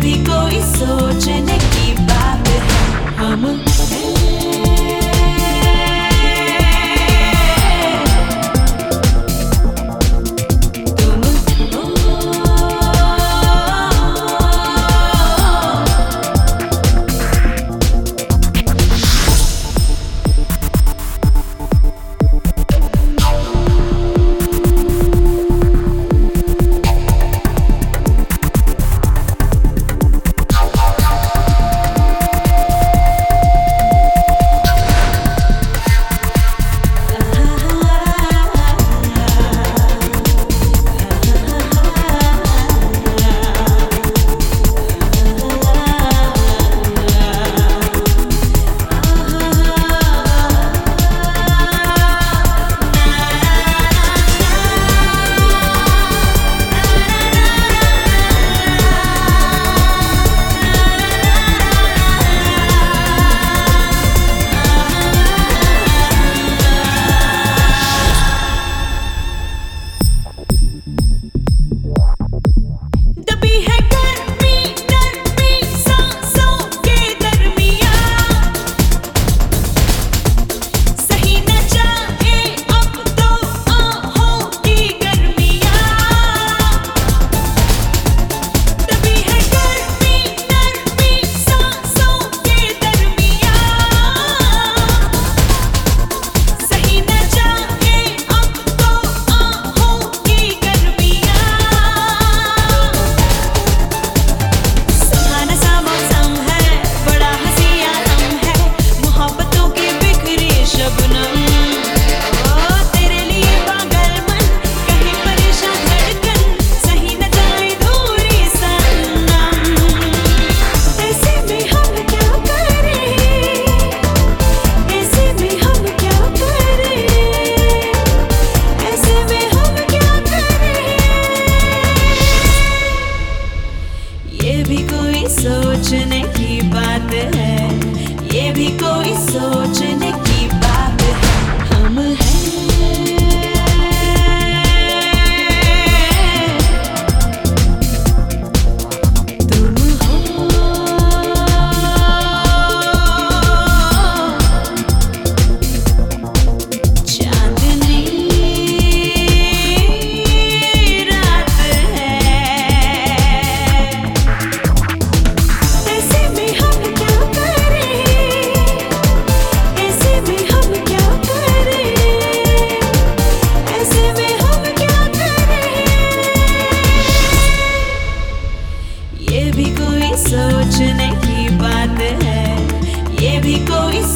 भी कोई सोचने की बात है। हम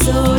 so